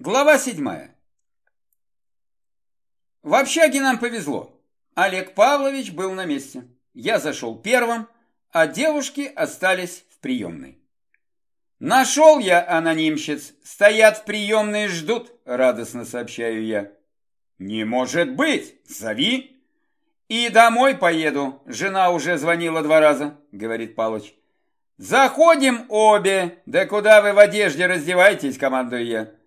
Глава седьмая. В общаге нам повезло. Олег Павлович был на месте. Я зашел первым, а девушки остались в приемной. Нашел я анонимщиц, стоят в приемной и ждут, радостно сообщаю я. Не может быть, зови. И домой поеду, жена уже звонила два раза, говорит Палыч. Заходим обе, да куда вы в одежде раздеваетесь, командую я.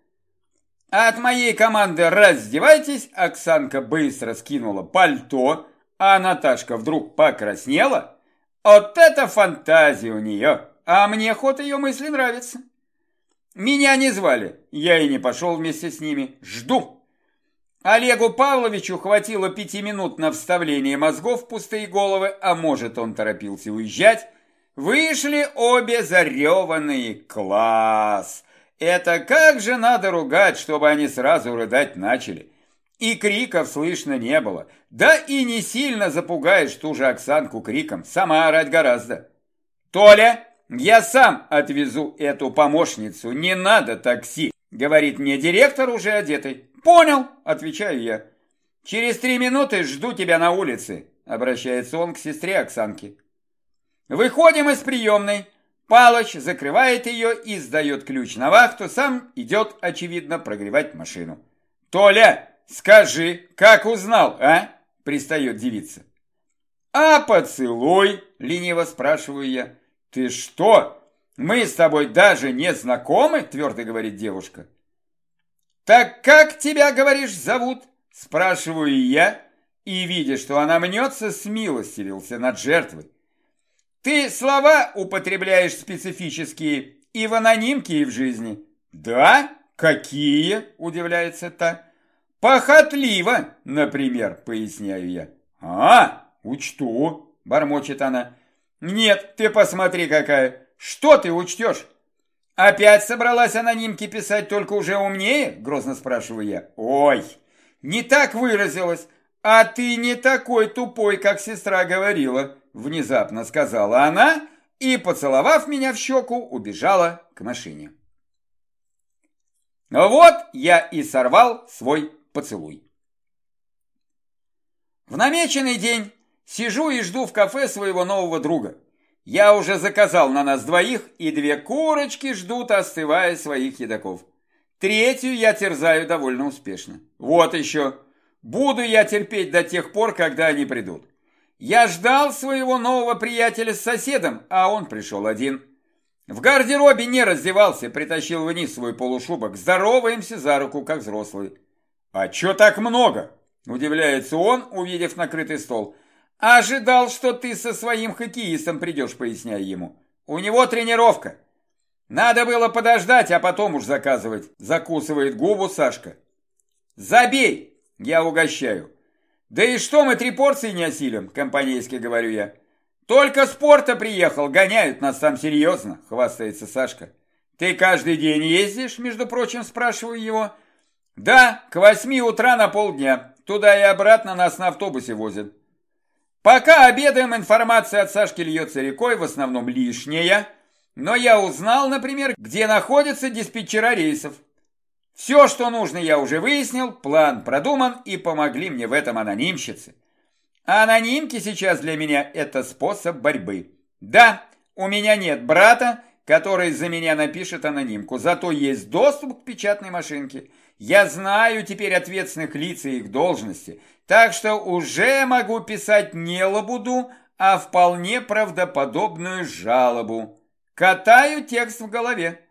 От моей команды «раздевайтесь» Оксанка быстро скинула пальто, а Наташка вдруг покраснела. Вот это фантазия у нее, а мне ход ее мысли нравится. Меня не звали, я и не пошел вместе с ними, жду. Олегу Павловичу хватило пяти минут на вставление мозгов в пустые головы, а может он торопился уезжать. Вышли обе зареванные. Класс! Это как же надо ругать, чтобы они сразу рыдать начали. И криков слышно не было. Да и не сильно запугаешь ту же Оксанку криком, сама орать гораздо. «Толя, я сам отвезу эту помощницу, не надо такси», говорит мне директор, уже одетый. «Понял», отвечаю я. «Через три минуты жду тебя на улице», обращается он к сестре Оксанки. Выходим из приемной. Палыч закрывает ее и сдает ключ на вахту, сам идет, очевидно, прогревать машину. «Толя, скажи, как узнал, а?» – пристает девица. «А поцелуй?» – лениво спрашиваю я. «Ты что? Мы с тобой даже не знакомы?» – твердо говорит девушка. «Так как тебя, говоришь, зовут?» – спрашиваю я, и, видя, что она мнется, смилостивился над жертвой. Ты слова употребляешь специфические и в анонимке, и в жизни. Да? Какие? Удивляется та. Похотливо, например, поясняю я. А, учту, бормочет она. Нет, ты посмотри какая. Что ты учтешь? Опять собралась анонимки писать, только уже умнее? Грозно спрашиваю я. Ой, не так выразилась. А ты не такой тупой, как сестра говорила внезапно сказала она и, поцеловав меня в щеку, убежала к машине. Вот я и сорвал свой поцелуй. В намеченный день сижу и жду в кафе своего нового друга. Я уже заказал на нас двоих, и две курочки ждут, остывая своих едоков. Третью я терзаю довольно успешно. Вот еще. Буду я терпеть до тех пор, когда они придут. Я ждал своего нового приятеля с соседом, а он пришел один. В гардеробе не раздевался, притащил вниз свой полушубок. Здороваемся за руку, как взрослые. «А чё так много?» – удивляется он, увидев накрытый стол. «Ожидал, что ты со своим хоккеистом придешь», – поясняю ему. «У него тренировка. Надо было подождать, а потом уж заказывать», – закусывает губу Сашка. «Забей!» – я угощаю. Да и что мы три порции не осилим, компанейски говорю я. Только спорта приехал, гоняют нас там серьезно, хвастается Сашка. Ты каждый день ездишь, между прочим, спрашиваю его. Да, к восьми утра на полдня. Туда и обратно нас на автобусе возят. Пока обедаем, информация от Сашки льется рекой, в основном лишняя. Но я узнал, например, где находятся диспетчера рейсов. Все, что нужно, я уже выяснил, план продуман и помогли мне в этом анонимщицы. А анонимки сейчас для меня это способ борьбы. Да, у меня нет брата, который за меня напишет анонимку, зато есть доступ к печатной машинке. Я знаю теперь ответственных лиц и их должности, так что уже могу писать не лабуду, а вполне правдоподобную жалобу. Катаю текст в голове.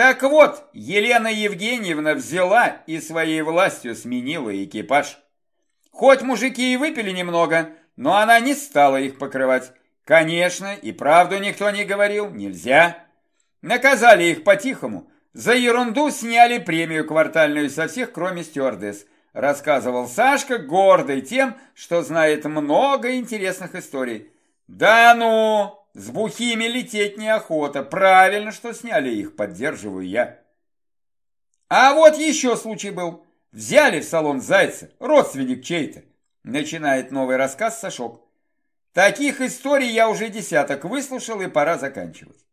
Так вот, Елена Евгеньевна взяла и своей властью сменила экипаж. Хоть мужики и выпили немного, но она не стала их покрывать. Конечно, и правду никто не говорил, нельзя. Наказали их по-тихому. За ерунду сняли премию квартальную со всех, кроме стюардесс. Рассказывал Сашка, гордый тем, что знает много интересных историй. Да ну! С бухими лететь неохота. Правильно, что сняли их, поддерживаю я. А вот еще случай был. Взяли в салон зайца, родственник чей-то. Начинает новый рассказ Сашок. Таких историй я уже десяток выслушал, и пора заканчивать.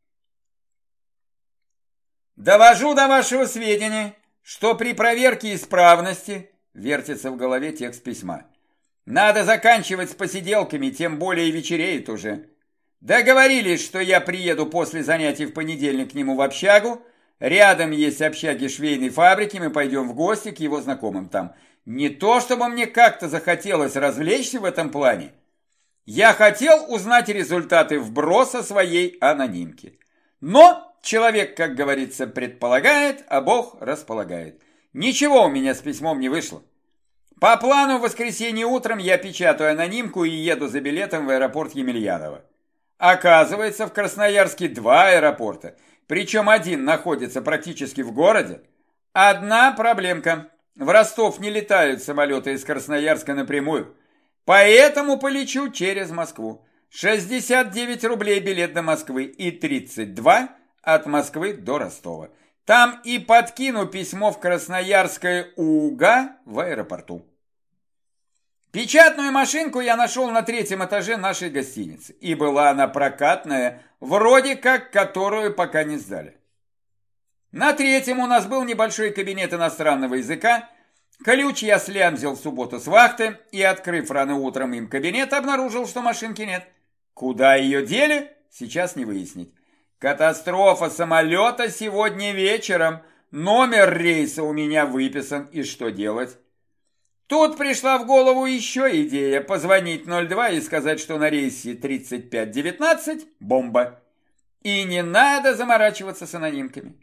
Довожу до вашего сведения, что при проверке исправности, вертится в голове текст письма, надо заканчивать с посиделками, тем более вечереет уже. Договорились, что я приеду после занятий в понедельник к нему в общагу. Рядом есть общаги швейной фабрики, мы пойдем в гости к его знакомым там. Не то, чтобы мне как-то захотелось развлечься в этом плане. Я хотел узнать результаты вброса своей анонимки. Но человек, как говорится, предполагает, а Бог располагает. Ничего у меня с письмом не вышло. По плану в воскресенье утром я печатаю анонимку и еду за билетом в аэропорт Емельянова. Оказывается, в Красноярске два аэропорта, причем один находится практически в городе. Одна проблемка. В Ростов не летают самолеты из Красноярска напрямую, поэтому полечу через Москву. 69 рублей билет до Москвы и 32 от Москвы до Ростова. Там и подкину письмо в Красноярское УГА в аэропорту. Печатную машинку я нашел на третьем этаже нашей гостиницы. И была она прокатная, вроде как которую пока не сдали. На третьем у нас был небольшой кабинет иностранного языка. Ключ я слямзил в субботу с вахты и, открыв рано утром им кабинет, обнаружил, что машинки нет. Куда ее дели, сейчас не выяснить. Катастрофа самолета сегодня вечером. Номер рейса у меня выписан. И что делать? Тут пришла в голову еще идея позвонить 02 и сказать, что на рейсе 3519 бомба. И не надо заморачиваться с анонимками.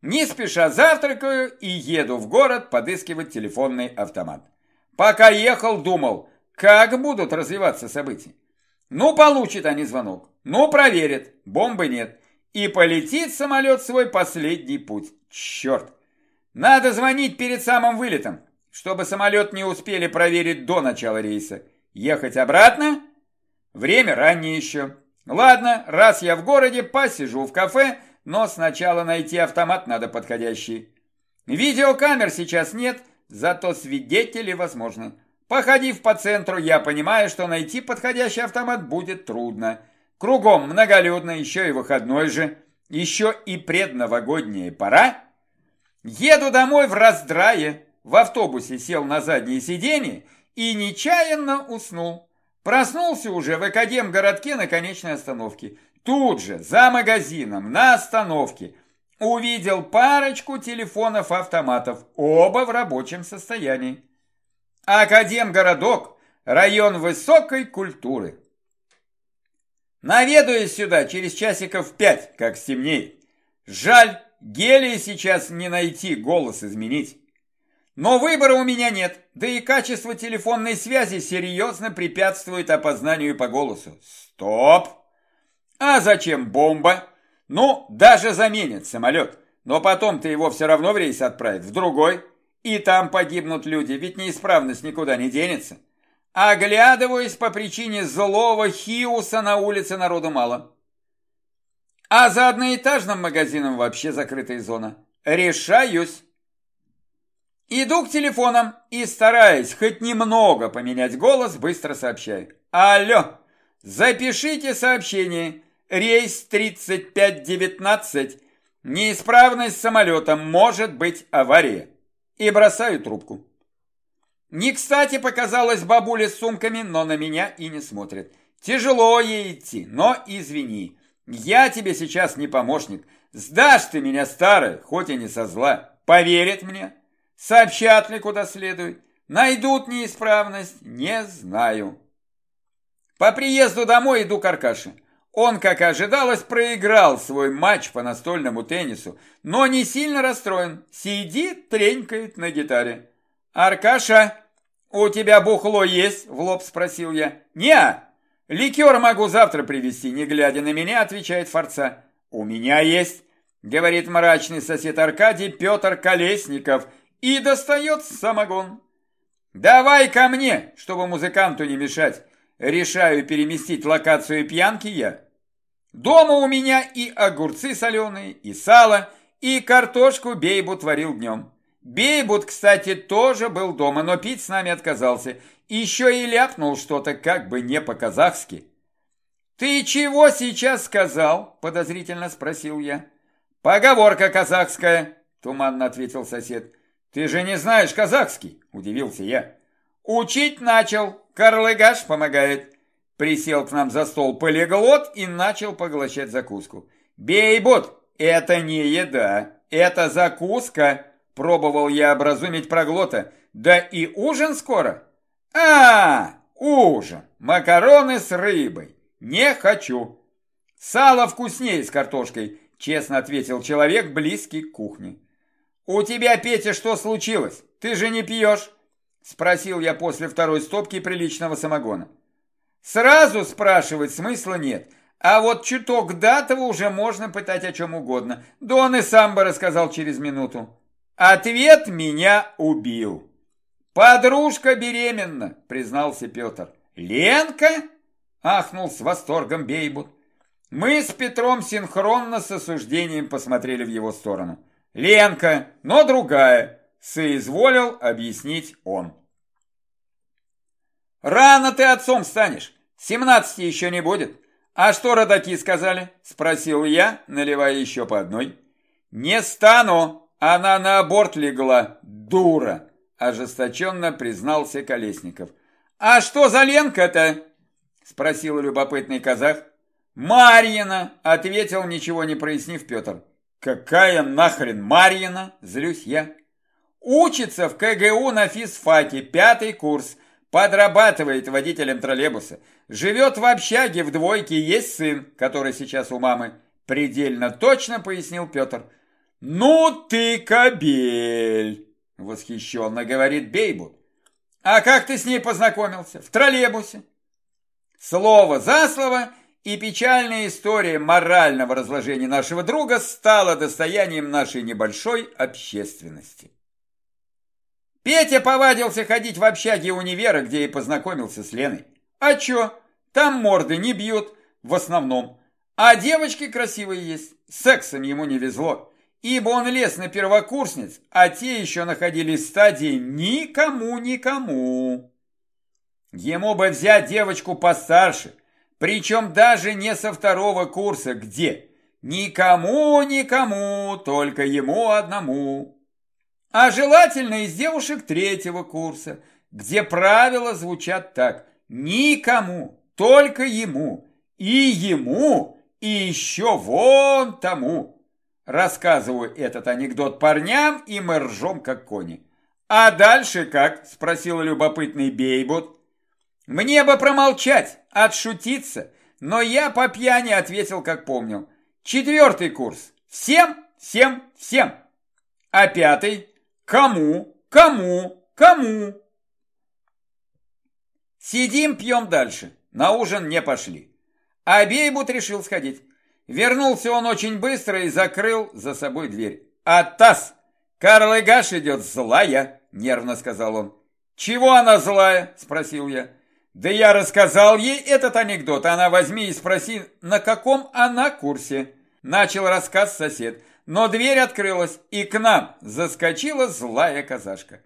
Не спеша завтракаю и еду в город подыскивать телефонный автомат. Пока ехал, думал, как будут развиваться события. Ну, получит они звонок, ну, проверят, бомбы нет. И полетит самолет свой последний путь. Черт! Надо звонить перед самым вылетом, чтобы самолет не успели проверить до начала рейса. Ехать обратно? Время раннее еще. Ладно, раз я в городе, посижу в кафе, но сначала найти автомат надо подходящий. Видеокамер сейчас нет, зато свидетели возможны. Походив по центру, я понимаю, что найти подходящий автомат будет трудно. Кругом многолюдно, еще и выходной же, еще и предновогодняя пора. Еду домой в раздрае, в автобусе сел на заднее сиденье и нечаянно уснул. Проснулся уже в Академгородке на конечной остановке. Тут же, за магазином, на остановке, увидел парочку телефонов-автоматов, оба в рабочем состоянии. Академгородок – район высокой культуры. Наведаюсь сюда через часиков пять, как стемнеет. Жаль, гелия сейчас не найти, голос изменить. Но выбора у меня нет, да и качество телефонной связи серьезно препятствует опознанию по голосу. Стоп! А зачем бомба? Ну, даже заменит самолет, но потом-то его все равно в рейс отправят, в другой. И там погибнут люди, ведь неисправность никуда не денется. Оглядываюсь по причине злого Хиуса на улице народу мало. А за одноэтажным магазином вообще закрытая зона. Решаюсь. Иду к телефонам и, стараясь хоть немного поменять голос, быстро сообщаю. Алло, запишите сообщение. Рейс 3519. Неисправность самолета. Может быть авария. И бросаю трубку. Не кстати показалась бабуля с сумками, но на меня и не смотрит. Тяжело ей идти, но извини. Я тебе сейчас не помощник. Сдашь ты меня, старая, хоть и не со зла. Поверят мне? Сообщат ли куда следует? Найдут неисправность? Не знаю. По приезду домой иду к Аркаше. Он, как и ожидалось, проиграл свой матч по настольному теннису, но не сильно расстроен. Сидит, тренькает на гитаре. «Аркаша, у тебя бухло есть?» – в лоб спросил я. «Не, ликер могу завтра привезти», – не глядя на меня, отвечает Форца. «У меня есть», – говорит мрачный сосед Аркадий Петр Колесников и достает самогон. «Давай ко мне, чтобы музыканту не мешать. Решаю переместить локацию пьянки я. Дома у меня и огурцы соленые, и сало, и картошку бейбу творил днем. Бейбут, кстати, тоже был дома, но пить с нами отказался. Еще и ляпнул что-то как бы не по-казахски. «Ты чего сейчас сказал?» – подозрительно спросил я. «Поговорка казахская», – туманно ответил сосед. Ты же не знаешь казахский, удивился я. Учить начал, Карлыгаш помогает. Присел к нам за стол полиглот и начал поглощать закуску. Бейбот, это не еда, это закуска. Пробовал я образумить проглота. Да и ужин скоро. А, ужин, макароны с рыбой. Не хочу. Сало вкуснее с картошкой, честно ответил человек, близкий к кухне. У тебя, Петя, что случилось? Ты же не пьешь? Спросил я после второй стопки приличного самогона. Сразу спрашивать смысла нет. А вот чуток Датова уже можно пытать о чем угодно. Да он и сам бы рассказал через минуту. Ответ меня убил. «Подружка беременна», признался Петр. «Ленка?» ахнул с восторгом Бейбут. Мы с Петром синхронно с осуждением посмотрели в его сторону. «Ленка, но другая», соизволил объяснить он. «Рано ты отцом станешь, семнадцати еще не будет. А что родаки сказали?» – спросил я, наливая еще по одной. «Не стану, она на аборт легла, дура!» – ожесточенно признался Колесников. «А что за Ленка-то?» – спросил любопытный казах. «Марьина!» – ответил, ничего не прояснив Петр. «Какая нахрен Марьина?» – злюсь я. «Учится в КГУ на физфаке, пятый курс, подрабатывает водителем троллейбуса, живет в общаге в двойке, есть сын, который сейчас у мамы». Предельно точно пояснил Петр. «Ну ты кобель!» – восхищенно говорит Бейбут. «А как ты с ней познакомился? В троллейбусе?» Слово за слово – и печальная история морального разложения нашего друга стала достоянием нашей небольшой общественности. Петя повадился ходить в общаге универа, где и познакомился с Леной. А чё? Там морды не бьют, в основном. А девочки красивые есть. Сексом ему не везло, ибо он лез на первокурсниц, а те еще находились в стадии никому-никому. Ему бы взять девочку постарше, причем даже не со второго курса, где никому-никому, только ему одному. А желательно из девушек третьего курса, где правила звучат так. Никому, только ему, и ему, и еще вон тому. Рассказываю этот анекдот парням, и мы ржем, как кони. «А дальше как?» – спросил любопытный Бейбот. Мне бы промолчать, отшутиться, но я по пьяни ответил, как помнил. Четвертый курс. Всем, всем, всем. А пятый? Кому, кому, кому? Сидим, пьем дальше. На ужин не пошли. А Бейбут решил сходить. Вернулся он очень быстро и закрыл за собой дверь. «Атас! Карл Игаш идет злая!» – нервно сказал он. «Чего она злая?» – спросил я. Да я рассказал ей этот анекдот, она возьми и спроси, на каком она курсе. Начал рассказ сосед, но дверь открылась, и к нам заскочила злая казашка.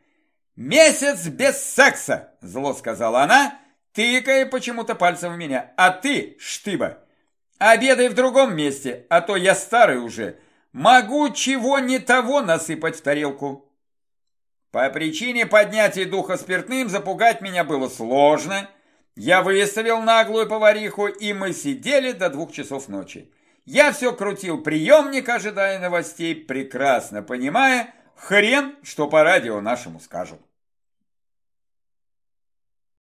«Месяц без секса!» – зло сказала она, тыкая почему-то пальцем в меня. «А ты, штыба, обедай в другом месте, а то я старый уже. Могу чего не того насыпать в тарелку». По причине поднятия духа спиртным запугать меня было сложно. Я выставил наглую повариху, и мы сидели до двух часов ночи. Я все крутил приемник, ожидая новостей, прекрасно понимая, хрен, что по радио нашему скажут.